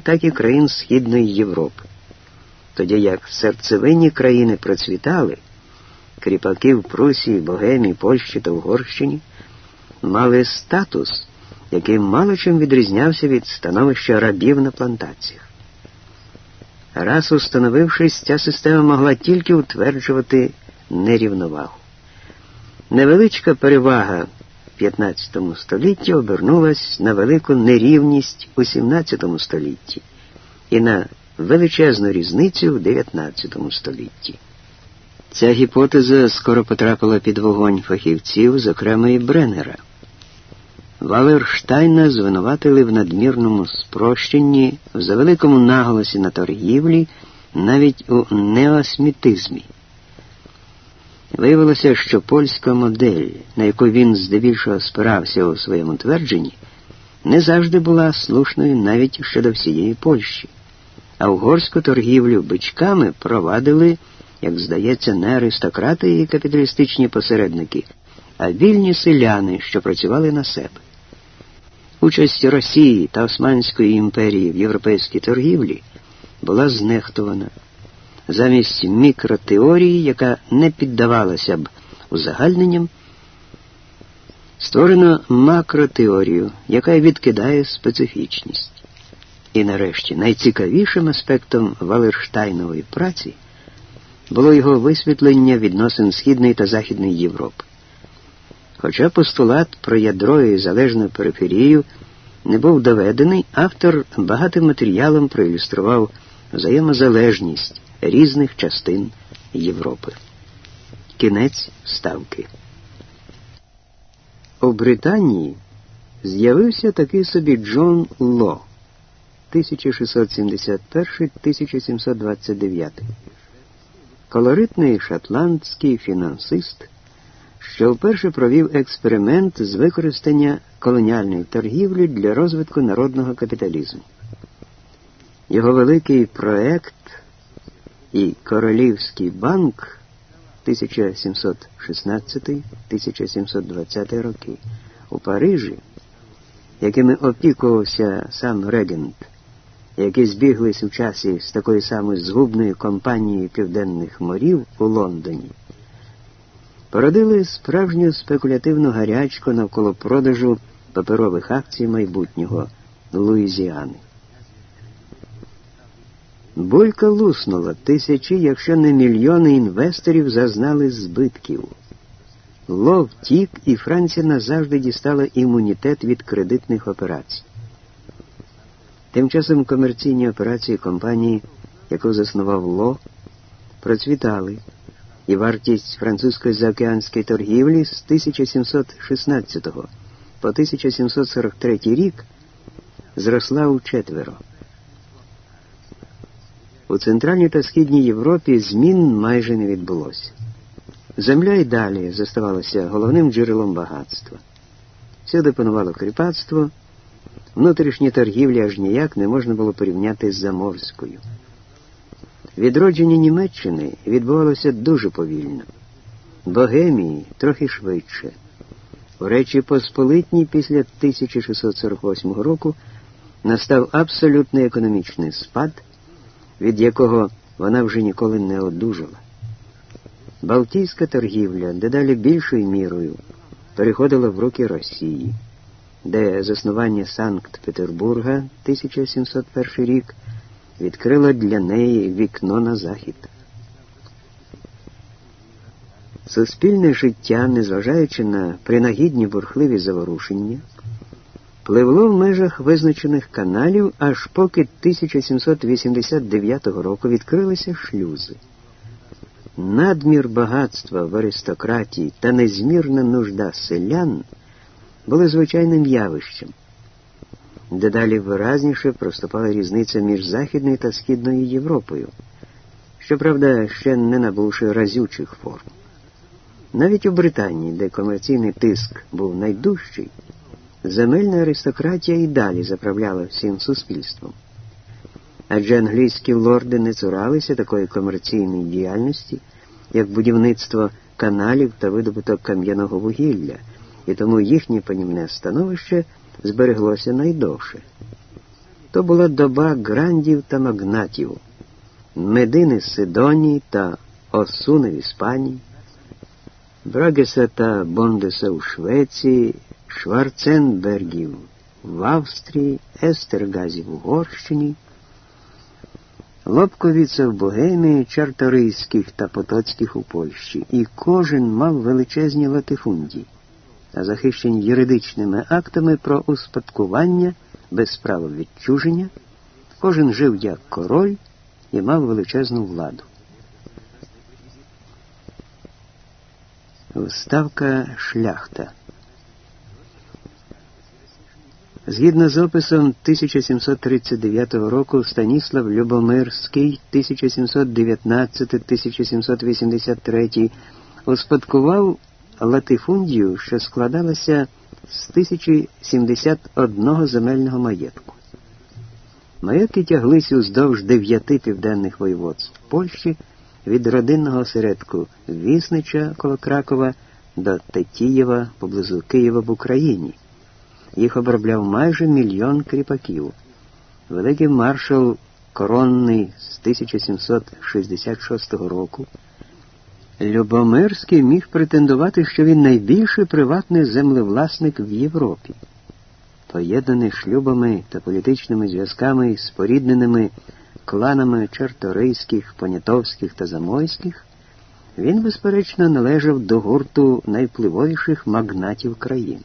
так і країн Східної Європи. Тоді як серцевинні країни процвітали, кріпаки в Прусії, Богемії, Польщі та Угорщині мали статус, який мало чим відрізнявся від становища рабів на плантаціях. Раз установившись, ця система могла тільки утверджувати нерівновагу. Невеличка перевага в 15 столітті обернулась на велику нерівність у 17 столітті і на величезну різницю в 19 столітті. Ця гіпотеза скоро потрапила під вогонь фахівців, зокрема і Бреннера. Валерштайна звинуватили в надмірному спрощенні, в завеликому наголосі на торгівлі, навіть у неосмітизмі. Виявилося, що польська модель, на яку він здебільшого спирався у своєму твердженні, не завжди була слушною навіть щодо всієї Польщі, а угорську торгівлю бичками провадили, як здається, не аристократи і капіталістичні посередники, а вільні селяни, що працювали на себе. Участь Росії та Османської імперії в європейській торгівлі була знехтована. Замість мікротеорії, яка не піддавалася б узагальненням, створено макротеорію, яка відкидає специфічність. І нарешті найцікавішим аспектом Валерштайнової праці було його висвітлення відносин Східної та Західної Європи. Хоча постулат про ядро і залежну периферію не був доведений, автор багатим матеріалом проілюстрував взаємозалежність різних частин Європи. Кінець ставки. У Британії з'явився такий собі Джон Ло 1671-1729. Колоритний шотландський фінансист що вперше провів експеримент з використання колоніальної торгівлі для розвитку народного капіталізму. Його великий проект і Королівський банк 1716-1720 роки у Парижі, якими опікувався сам регент, які збіглись у часі з такою самою згубною компанією Південних морів у Лондоні породили справжню спекулятивну гарячку навколо продажу паперових акцій майбутнього Луїзіани. Булька луснула тисячі, якщо не мільйони інвесторів зазнали збитків. Лов тік, і Франція назавжди дістала імунітет від кредитних операцій. Тим часом комерційні операції компанії, яку заснував Ло, процвітали і вартість французької заокеанської торгівлі з 1716 по 1743 рік зросла у четверо. У Центральній та Східній Європі змін майже не відбулося. Земля й далі заставалася головним джерелом багатства. Всюди панувало кріпацтво, внутрішні торгівлі аж ніяк не можна було порівняти з заморською. Відродження Німеччини відбувалося дуже повільно, Богемії трохи швидше. У Речі Посполитній після 1648 року настав абсолютний економічний спад, від якого вона вже ніколи не одужала. Балтійська торгівля дедалі більшою мірою переходила в руки Росії, де заснування Санкт-Петербурга 1701 рік відкрила для неї вікно на захід. Суспільне життя, незважаючи на принагідні бурхливі заворушення, пливло в межах визначених каналів, аж поки 1789 року відкрилися шлюзи. Надмір багатства в аристократії та незмірна нужда селян були звичайним явищем. Дедалі виразніше проступала різниця між Західною та Східною Європою, щоправда, ще не набувши разючих форм. Навіть у Британії, де комерційний тиск був найдужчий, земельна аристократія і далі заправляла всім суспільством. Адже англійські лорди не цуралися такої комерційної діяльності, як будівництво каналів та видобуток кам'яного вугілля, і тому їхнє панівне становище збереглося найдовше. То була доба грандів та магнатів, Медини Сидонії та Осуни в Іспанії, Брагеса та Бондеса у Швеції, Шварценбергів в Австрії, Естергазів в Угорщині, Лобковіца в Богемії, Чарторийських та Потоцьких у Польщі, і кожен мав величезні латифундії, а захищені юридичними актами про успадкування без права відчуження, кожен жив як король і мав величезну владу. Вставка шляхта. Згідно з описом 1739 року Станіслав Любомирський 1719-1783 успадкував латифундію, що складалася з 1071 земельного маєтку. Маєтки тяглися уздовж дев'яти південних воєводств Польщі від родинного осередку Віснича коло Кракова до Тетієва поблизу Києва в Україні. Їх обробляв майже мільйон кріпаків. Великий маршал Коронний з 1766 року. Любомирський міг претендувати, що він найбільший приватний землевласник в Європі. Поєднаний шлюбами та політичними зв'язками з порідненими кланами Чарторийських, Понятовських та Замойських, він, безперечно, належав до гурту найвпливовіших магнатів країн.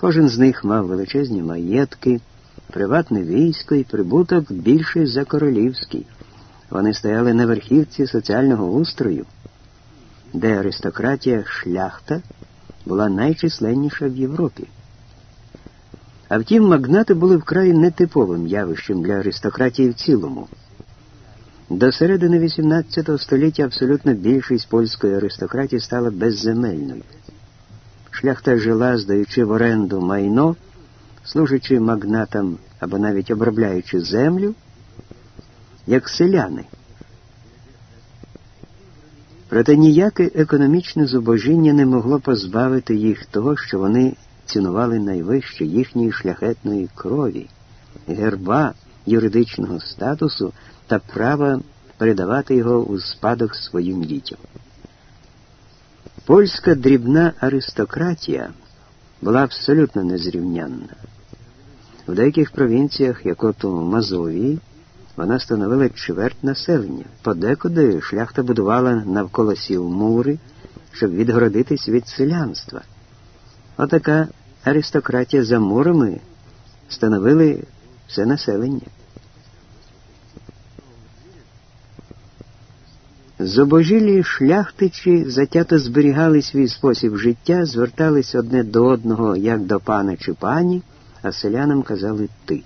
Кожен з них мав величезні маєтки, приватне військо і прибуток більший за королівський. Вони стояли на верхівці соціального устрою, де аристократія шляхта була найчисленніша в Європі. А втім, магнати були вкрай нетиповим явищем для аристократії в цілому. До середини XVIII століття абсолютно більшість польської аристократії стала безземельною. Шляхта жила, здаючи в оренду майно, служачи магнатам або навіть обробляючи землю, як селяни. Проте ніяке економічне зубожіння не могло позбавити їх того, що вони цінували найвище їхньої шляхетної крові, герба юридичного статусу та права передавати його у спадок своїм дітям. Польська дрібна аристократія була абсолютно незрівнянна. В деяких провінціях, як от у Мазовії, вона становила чверть населення. Подекуди шляхта будувала навколо сіл мури, щоб відгородитись від селянства. Отака аристократія за мурами становили все населення. Зобожілі шляхтичі затято зберігали свій спосіб життя, звертались одне до одного, як до пана чи пані, а селянам казали ти.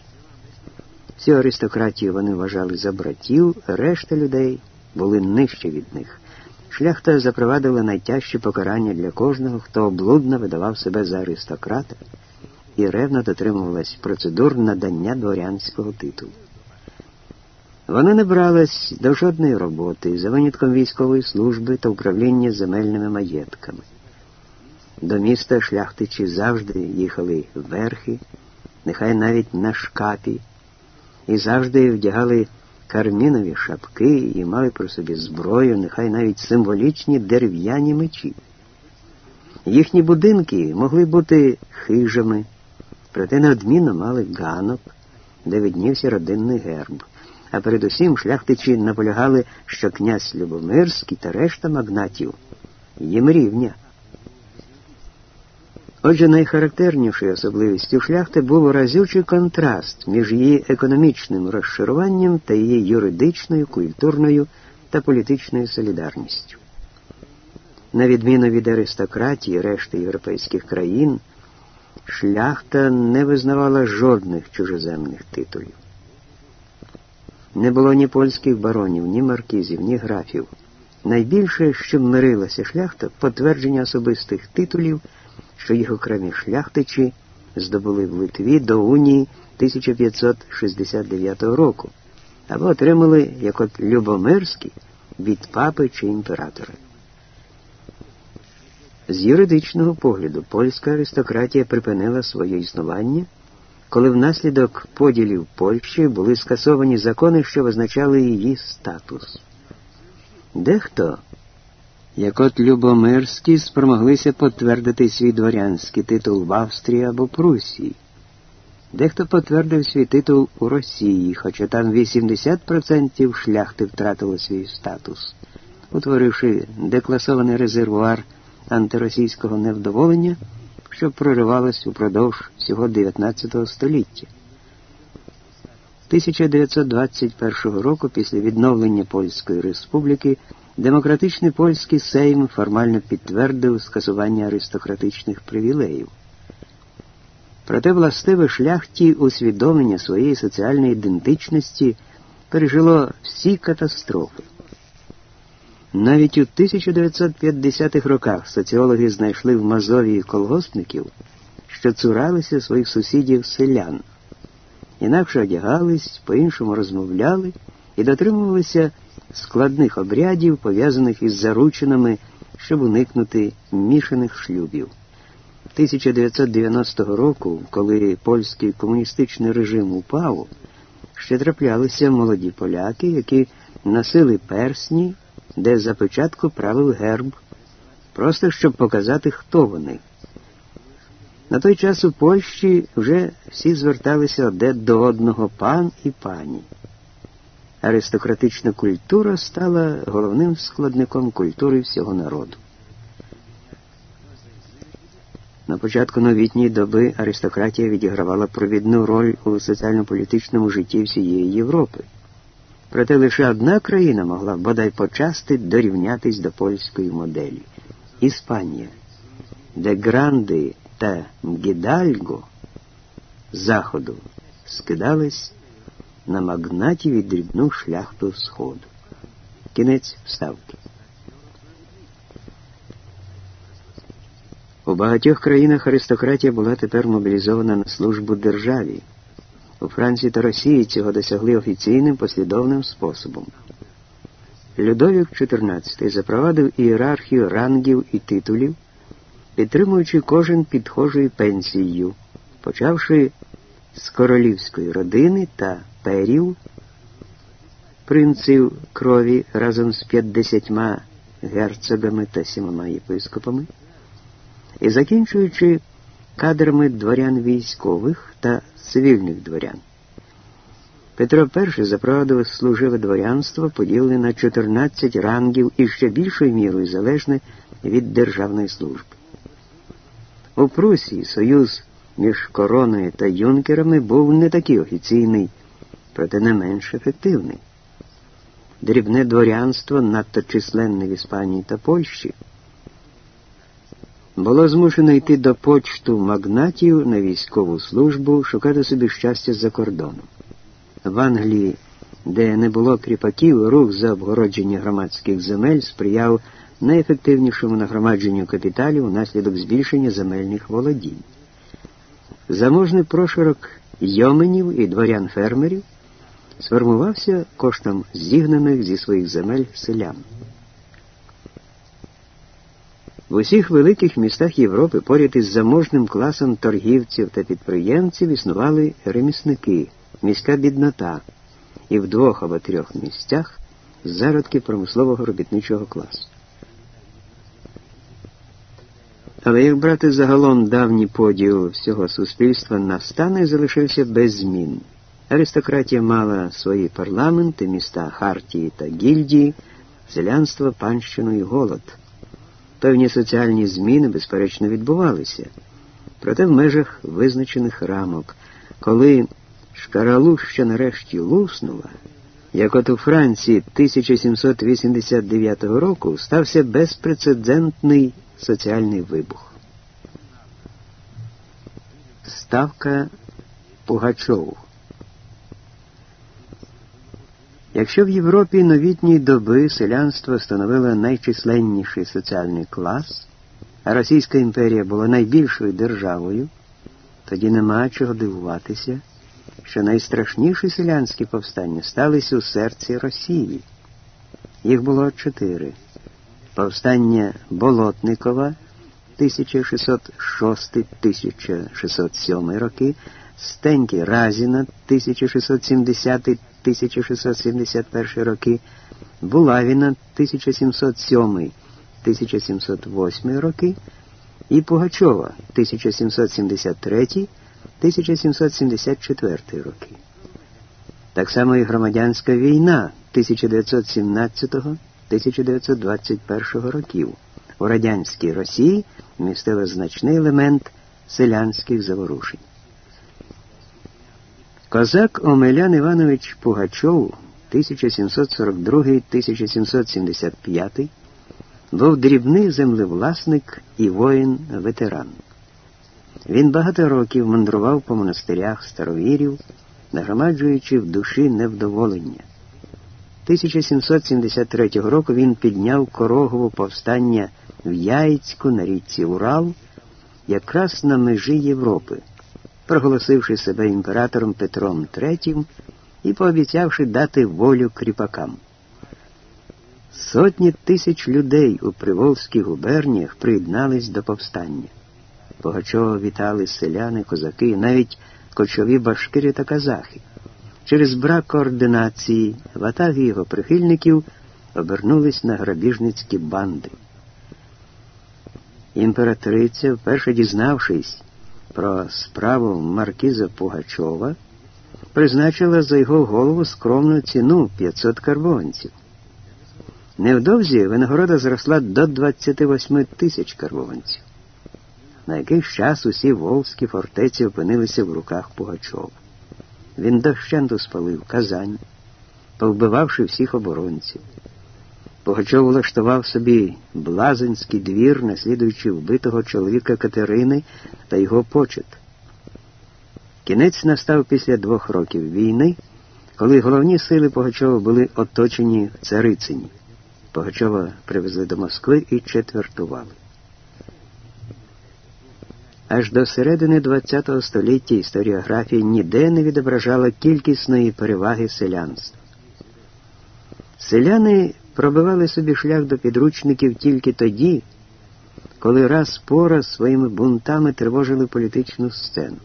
Всю аристократію вони вважали за братів, решта людей були нижче від них. Шляхта запровадила найтяжчі покарання для кожного, хто облудно видавав себе за аристократа і ревно дотримувалась процедур надання дворянського титулу. Вона не бралась до жодної роботи за винятком військової служби та управління земельними маєтками. До міста шляхтичі завжди їхали верхи, нехай навіть на шкапі, і завжди вдягали кармінові шапки і мали при собі зброю, нехай навіть символічні дерев'яні мечі. Їхні будинки могли бути хижами, проте неодмінно мали ганок, де виднівся родинний герб а передусім шляхтичі наполягали, що князь Любомирський та решта магнатів їм рівня. Отже, найхарактернішою особливістю шляхти був разючий контраст між її економічним розшируванням та її юридичною, культурною та політичною солідарністю. На відміну від аристократії решти європейських країн, шляхта не визнавала жодних чужоземних титулів. Не було ні польських баронів, ні маркізів, ні графів. Найбільше, що мирилася шляхта, потвердження особистих титулів, що їх окремі шляхтичі здобули в Литві до унії 1569 року, або отримали, як от Любомирські, від папи чи імператора. З юридичного погляду польська аристократія припинила своє існування коли внаслідок поділів Польщі були скасовані закони, що визначали її статус. Дехто, як от Любомирські, спромоглися потвердити свій дворянський титул в Австрії або Прусії. Дехто потвердив свій титул у Росії, хоча там 80% шляхти втратило свій статус, утворивши декласований резервуар антиросійського невдоволення, що проривалось упродовж всього 19 століття. 1921 року, після відновлення Польської республіки, демократичний польський сейм формально підтвердив скасування аристократичних привілеїв. Проте властиве шляхті усвідомлення своєї соціальної ідентичності пережило всі катастрофи. Навіть у 1950-х роках соціологи знайшли в Мазовії колгоспників, що цуралися своїх сусідів селян, інакше одягались, по-іншому розмовляли і дотримувалися складних обрядів, пов'язаних із заручинами, щоб уникнути мішаних шлюбів. 1990 року, коли польський комуністичний режим упав, ще траплялися молоді поляки, які носили персні, де за початку правив герб, просто щоб показати, хто вони. На той час у Польщі вже всі зверталися одне до одного пан і пані. Аристократична культура стала головним складником культури всього народу. На початку новітньої доби аристократія відігравала провідну роль у соціально-політичному житті всієї Європи. Проте лише одна країна могла бодай почасти дорівнятись до польської моделі Іспанія, де Гранди та Мгідальго заходу скидались на магнатів і дрібну шляхту Сходу. Кінець вставки. У багатьох країнах аристократія була тепер мобілізована на службу державі. У Франції та Росії цього досягли офіційним послідовним способом. Людовік XIV запровадив ієрархію рангів і титулів, підтримуючи кожен підхожою пенсією, почавши з королівської родини та перів, принців крові разом з 50 герцогами та сімома єпископами і закінчуючи кадрами дворян військових та цивільних дворян. Петро І запровадив служиве дворянство, поділене на 14 рангів і ще більшою мірою залежне від державної служби. У Прусії союз між короною та юнкерами був не такий офіційний, проте не менш ефективний. Дрібне дворянство, надто численне в Іспанії та Польщі було змушено йти до почту магнатів на військову службу, шукати собі щастя за кордоном. В Англії, де не було кріпаків, рух за обгородження громадських земель сприяв найефективнішому нагромадженню капіталів внаслідок збільшення земельних володінь. Заможний проширок йоменів і дворян-фермерів сформувався коштом зігнаних зі своїх земель селян. В усіх великих містах Європи поряд із заможним класом торгівців та підприємців існували ремісники, міська біднота і в двох або трьох місцях зародки промислового робітничого класу. Але як брати загалом давній поділ всього суспільства настане залишився без змін. Аристократія мала свої парламенти, міста Хартії та гільдії, селянство, панщину і голод. Певні соціальні зміни, безперечно, відбувалися, проте в межах визначених рамок, коли шкаралуща нарешті луснула, як от у Франції 1789 року стався безпрецедентний соціальний вибух. Ставка Пугачову Якщо в Європі новітньої доби селянство становило найчисленніший соціальний клас, а Російська імперія була найбільшою державою, тоді нема чого дивуватися, що найстрашніші селянські повстання сталися у серці Росії. Їх було чотири: повстання Болотникова 1606-1607 роки, Стеньки Разіна 1670-1671 роки, Булавіна 1707-1708 роки і Пугачова 1773-1774 роки. Так само і громадянська війна 1917-1921 років. У радянській Росії містила значний елемент селянських заворушень. Козак Омелян Іванович Пугачов 1742-1775 був дрібний землевласник і воїн-ветеран. Він багато років мандрував по монастирях старовірів, нагромаджуючи в душі невдоволення. 1773 року він підняв корогову повстання в Яйцьку на річці Урал, якраз на межі Європи, проголосивши себе імператором Петром III і пообіцявши дати волю кріпакам. Сотні тисяч людей у Приволзьких губерніях приєднались до повстання. Погачова вітали селяни, козаки, навіть кочові башкири та казахи. Через брак координації ватаги його прихильників обернулись на грабіжницькі банди. Імператриця, вперше дізнавшись про справу Маркіза Пугачова, призначила за його голову скромну ціну 500 карбованців. Невдовзі винагорода зросла до 28 тисяч карбованців. На якийсь час усі волзькі фортеці опинилися в руках Пугачова. Він дощенту спалив Казань, повбивавши всіх оборонців. Пугачов влаштував собі Блазинський двір, наслідуючи вбитого чоловіка Катерини та його почет. Кінець настав після двох років війни, коли головні сили Пугачова були оточені в Царицині. Пугачова привезли до Москви і четвертували. Аж до середини ХХ століття історіографія ніде не відображала кількісної переваги селянства. Селяни пробивали собі шлях до підручників тільки тоді, коли раз по раз своїми бунтами тривожили політичну сцену.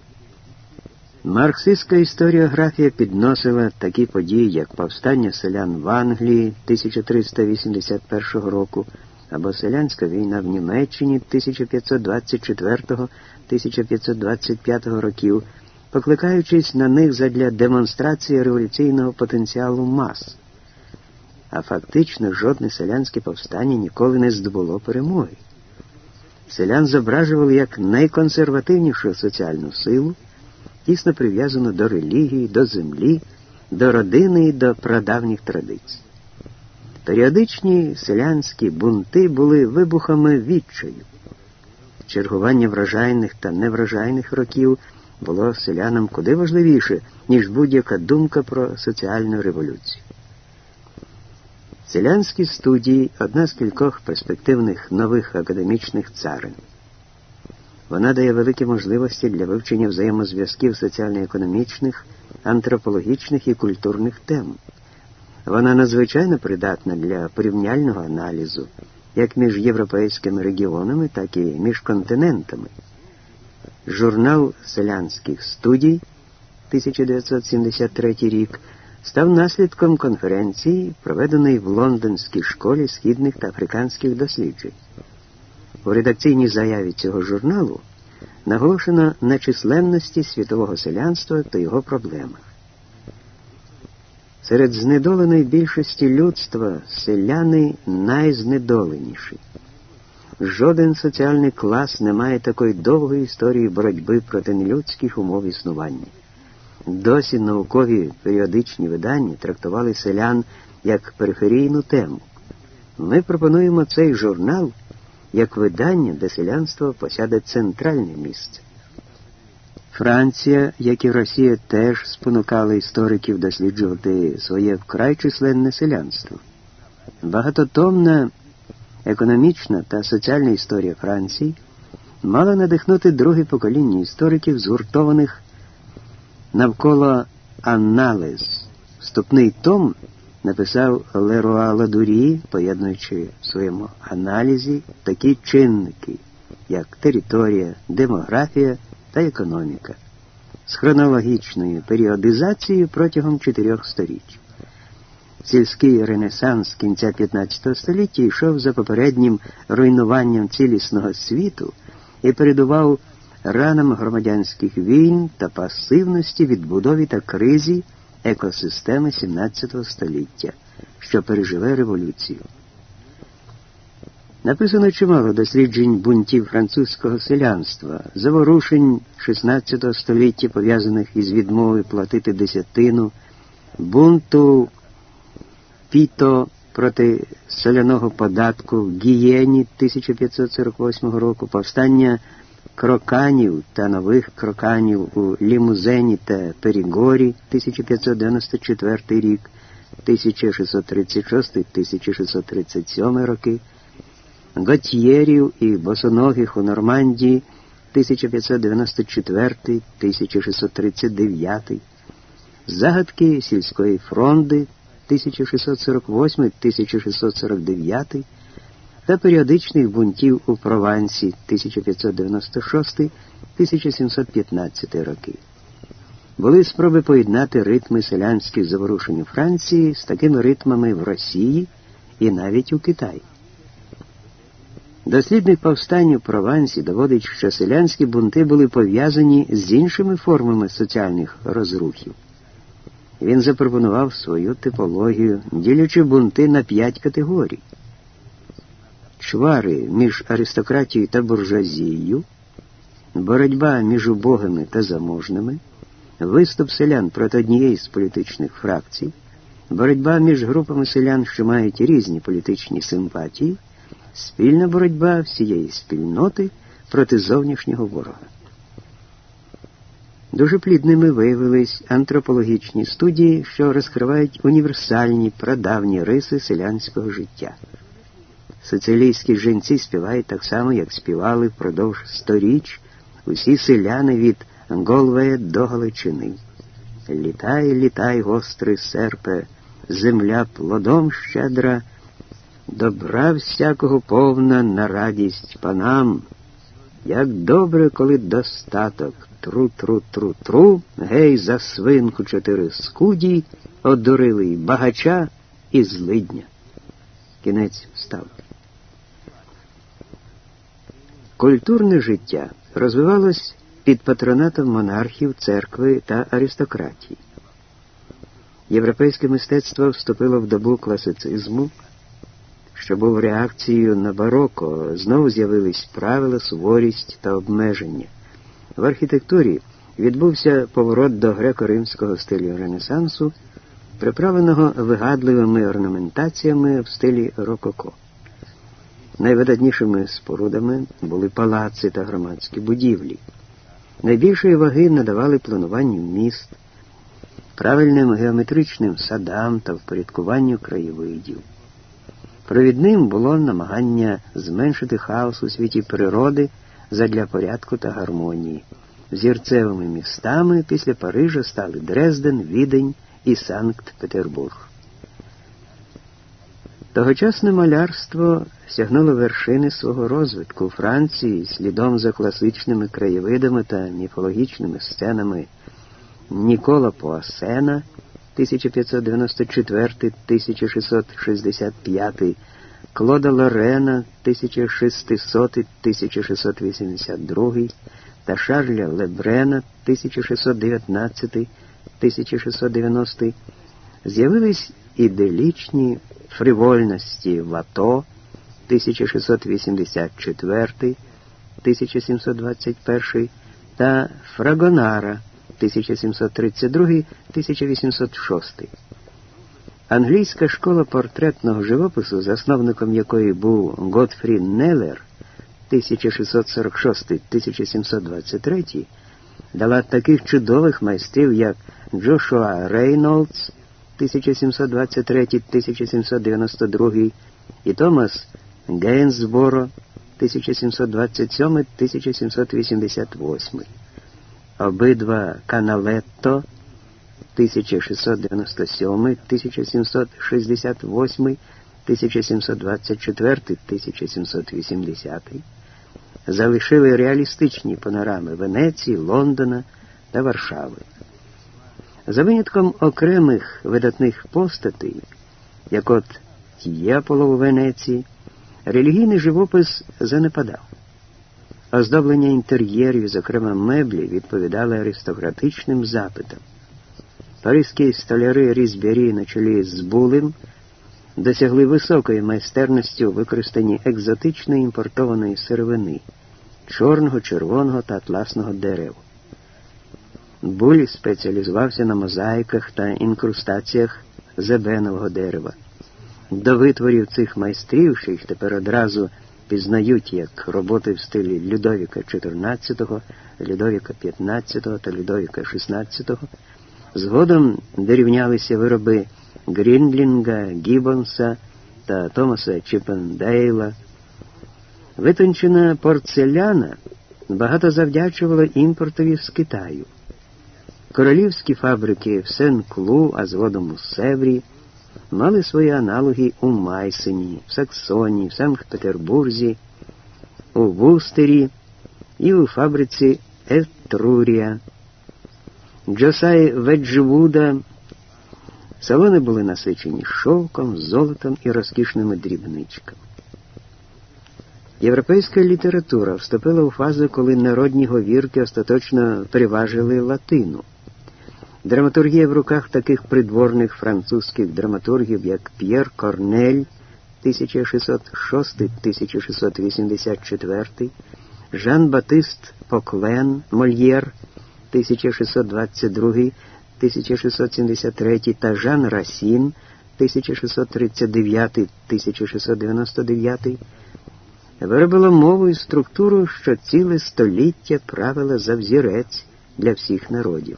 Марксистська історіографія підносила такі події, як повстання селян в Англії 1381 року або селянська війна в Німеччині 1524-1525 років, покликаючись на них задля демонстрації революційного потенціалу мас. А фактично жодне селянське повстання ніколи не здобуло перемоги. Селян зображували як найконсервативнішу соціальну силу, тісно прив'язану до релігії, до землі, до родини і до прадавніх традицій. Періодичні селянські бунти були вибухами відчаю. Чергування вражайних та невражайних років було селянам куди важливіше, ніж будь-яка думка про соціальну революцію. Селянські студії одна з кількох перспективних нових академічних царин. Вона дає великі можливості для вивчення взаємозв'язків соціально-економічних, антропологічних і культурних тем. Вона надзвичайно придатна для порівняльного аналізу як між європейськими регіонами, так і між континентами. Журнал селянських студій 1973 рік став наслідком конференції, проведеної в Лондонській школі східних та африканських досліджень. У редакційній заяві цього журналу наголошено на численності світового селянства та його проблемах. Серед знедоленої більшості людства селяни найзнедоленіші. Жоден соціальний клас не має такої довгої історії боротьби проти нелюдських умов існування. Досі наукові періодичні видання трактували селян як периферійну тему. Ми пропонуємо цей журнал як видання, де селянство посяде центральне місце. Франція, як і Росія, теж спонукали істориків досліджувати своє вкрай численне селянство. Багатотомна економічна та соціальна історія Франції мала надихнути друге покоління істориків, згуртованих навколо аналіз. Вступний том написав Леруа Ладурі, поєднуючи в своєму аналізі такі чинники, як територія, демографія та економіка. з хронологічною періодизацією протягом чотирьох століть. Сільський ренесанс кінця 15 століття йшов за попереднім руйнуванням цілісного світу і передував ранам громадянських війн та пасивності відбудові та кризі екосистеми 17 століття, що переживе революцію. Написано чимало досліджень бунтів французького селянства, заворушень XVI століття, пов'язаних із відмовою платити десятину, бунту Піто проти соляного податку в Гієні 1548 року, повстання кроканів та нових кроканів у Лімузені та Перігорі 1594 рік, 1636-1637 роки. Готьєрів і босоногих у Нормандії 1594-1639, загадки сільської фронди 1648-1649 та періодичних бунтів у Провансі 1596-1715 роки. Були спроби поєднати ритми селянських заворушень у Франції з такими ритмами в Росії і навіть у Китаї. Дослідник повстань у Провансі доводить, що селянські бунти були пов'язані з іншими формами соціальних розрухів. Він запропонував свою типологію, ділячи бунти на п'ять категорій: чвари між аристократією та буржуазією, боротьба між убогими та заможними, виступ селян проти однієї з політичних фракцій, боротьба між групами селян, що мають різні політичні симпатії спільна боротьба всієї спільноти проти зовнішнього ворога. Дуже плідними виявились антропологічні студії, що розкривають універсальні прадавні риси селянського життя. Соціалістські жінці співають так само, як співали впродовж сторіч усі селяни від Голвея до Галичини. Літай, літай, гострий серпе, земля плодом щедра. Добра всякого повна на радість панам. Як добре, коли достаток, тру-тру-тру-тру, гей, за свинку чотири скуді, одурили й багача і злидня. Кінець вставки. Культурне життя розвивалось під патронатом монархів, церкви та аристократії. Європейське мистецтво вступило в добу класицизму що був реакцією на бароко, знову з'явились правила, суворість та обмеження. В архітектурі відбувся поворот до греко-римського стилю Ренесансу, приправленого вигадливими орнаментаціями в стилі Рококо. Найвидатнішими спорудами були палаци та громадські будівлі. Найбільшої ваги надавали плануванню міст, правильним геометричним садам та впорядкуванню краєвидів. Провідним було намагання зменшити хаос у світі природи задля порядку та гармонії. Зірцевими містами після Парижа стали Дрезден, Відень і Санкт-Петербург. Тогочасне малярство сягнуло вершини свого розвитку у Франції слідом за класичними краєвидами та міфологічними сценами Нікола Пуасена – 1594-1665, Клода Лорена 1600-1682 та Шарля Лебрена 1619-1690 з'явились іделічні фривольності Вато 1684-1721 та Фрагонара 1732-1806. Англійська школа портретного живопису, засновником якої був Готфрі Неллер 1646-1723, дала таких чудових майстрів, як Джошуа Рейнолдс 1723-1792 і Томас Гейнсборо 1727-1788 обидва Каналетто 1697, 1768, 1724, 1780 залишили реалістичні панорами Венеції, Лондона та Варшави. За винятком окремих видатних постатей, як от Т'єполо у Венеції, релігійний живопис занепадав. Оздоблення інтер'єрів, зокрема меблі, відповідали аристократичним запитам. Паризькі столяри різьбярі на чолі з Булем досягли високої майстерності у використанні екзотичної імпортованої сировини чорного, червоного та атласного дерев. Буль спеціалізувався на мозаїках та інкрустаціях зебенового дерева. До витворів цих майстрів, що їх тепер одразу пізнають як роботи в стилі Людовіка XIV, Людовіка XV та Людовіка XVI, згодом дорівнялися вироби Гріндлінга, Гіббонса та Томаса Чіпендейла. Витончена порцеляна багато завдячувала імпортові з Китаю. Королівські фабрики в Сен-Клу, а згодом у Севрі, мали свої аналоги у Майсені, в Саксоні, в Санкт-Петербурзі, у Вустері і у фабриці Етрурія. Джосай Веджвуда салони були насичені шовком, золотом і розкішними дрібничками. Європейська література вступила у фазу, коли народні говірки остаточно переважили латину. Драматургія в руках таких придворних французьких драматургів, як П'єр Корнель 1606-1684, Жан Батист Поклен Мольєр 1622-1673 та Жан Расін 1639-1699 виробило мову і структуру, що ціле століття правила за взірець для всіх народів.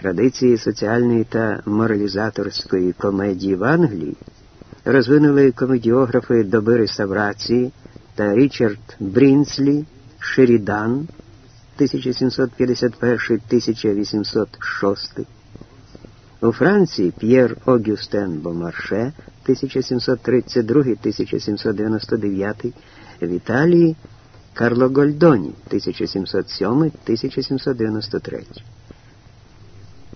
Традиції соціальної та моралізаторської комедії в Англії розвинули комедіографи доби реставрації та Річард Брінслі, Шерідан 1751-1806. У Франції П'єр Огюстен Бомарше 1732-1799, в Італії Карло Гольдоні 1707-1793.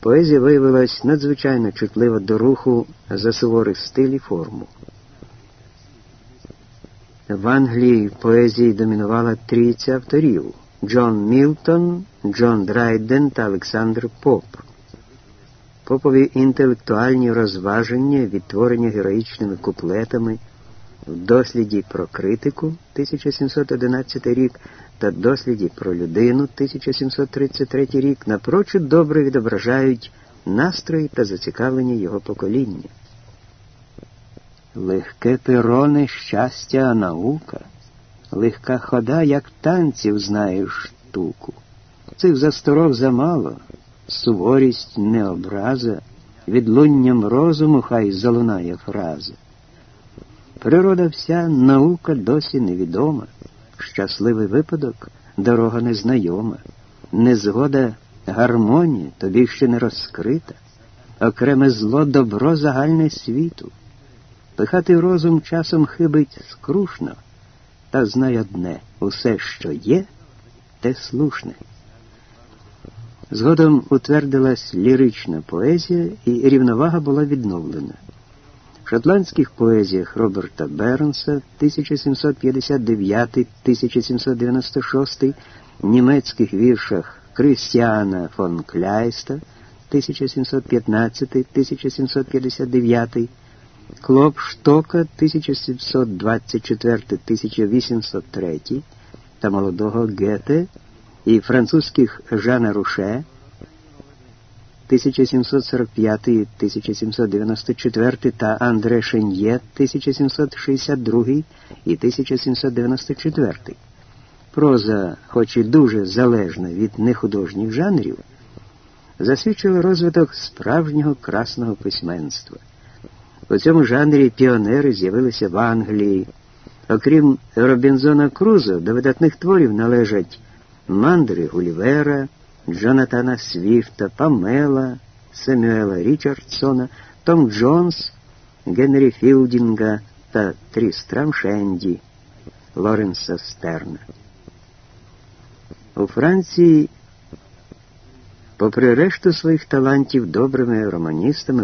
Поезія виявилась надзвичайно чутлива до руху за суворий стиль і форму. В Англії поезії домінувала трійця авторів Джон Мілтон, Джон Драйден та Олександр Поп. Попові інтелектуальні розваження, відтворення героїчними куплетами в досліді про критику 1711 рік та досліді про людину 1733 рік напрочуд добре відображають настрої та зацікавлення його покоління. Легке перо не щастя, а наука, легка хода, як танців знаєш штуку. Цих засторог замало, суворість не образа, відлунням розуму хай залунає фраза. Природа вся наука досі невідома, щасливий випадок дорога незнайома, незгода гармонія тобі ще не розкрита, окреме зло добро загальне світу. Пихати розум часом хибить скрушно, та знай одне усе, що є, те слушне. Згодом утвердилась лірична поезія, і рівновага була відновлена шотландських поезіях Роберта Бернса 1759-1796, німецьких віршах Крістіана фон Кляйста 1715-1759, Клопштока 1724-1803 та молодого Гете і французьких Жана Руше 1745-1794 та Андре Шеньє 1762 і 1794. Проза, хоч і дуже залежна від нехудожніх жанрів, засвідчила розвиток справжнього красного письменства. У цьому жанрі піонери з'явилися в Англії. Окрім Робінзона Крузо, до видатних творів належать мандри Гулівера. Джонатана Свіфта, Памела, Семюела Річардсона, Том Джонс, Генрі Філдінга та Трістрам Шенді, Лоренса Стерна. У Франції попри решту своїх талантів добрими романістами